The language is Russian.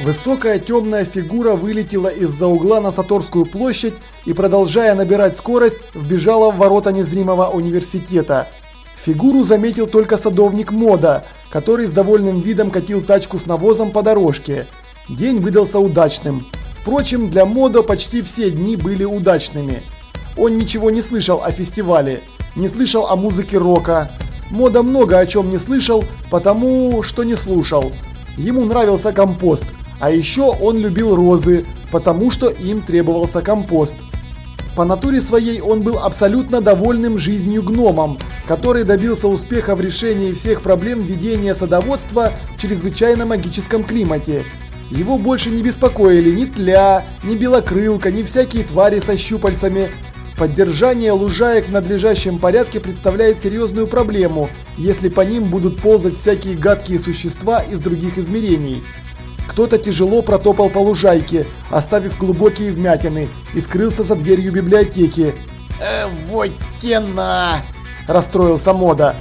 Высокая темная фигура вылетела из-за угла на Саторскую площадь и, продолжая набирать скорость, вбежала в ворота незримого университета. Фигуру заметил только садовник Мода, который с довольным видом катил тачку с навозом по дорожке. День выдался удачным. Впрочем, для Мода почти все дни были удачными. Он ничего не слышал о фестивале, не слышал о музыке рока. Мода много о чем не слышал, потому что не слушал. Ему нравился компост – а еще он любил розы, потому что им требовался компост. По натуре своей он был абсолютно довольным жизнью гномом, который добился успеха в решении всех проблем ведения садоводства в чрезвычайно магическом климате. Его больше не беспокоили ни тля, ни белокрылка, ни всякие твари со щупальцами. Поддержание лужаек в надлежащем порядке представляет серьезную проблему, если по ним будут ползать всякие гадкие существа из других измерений. Кто-то тяжело протопал по лужайке, оставив глубокие вмятины, и скрылся за дверью библиотеки. «Э, вот тена!» – расстроился Мода.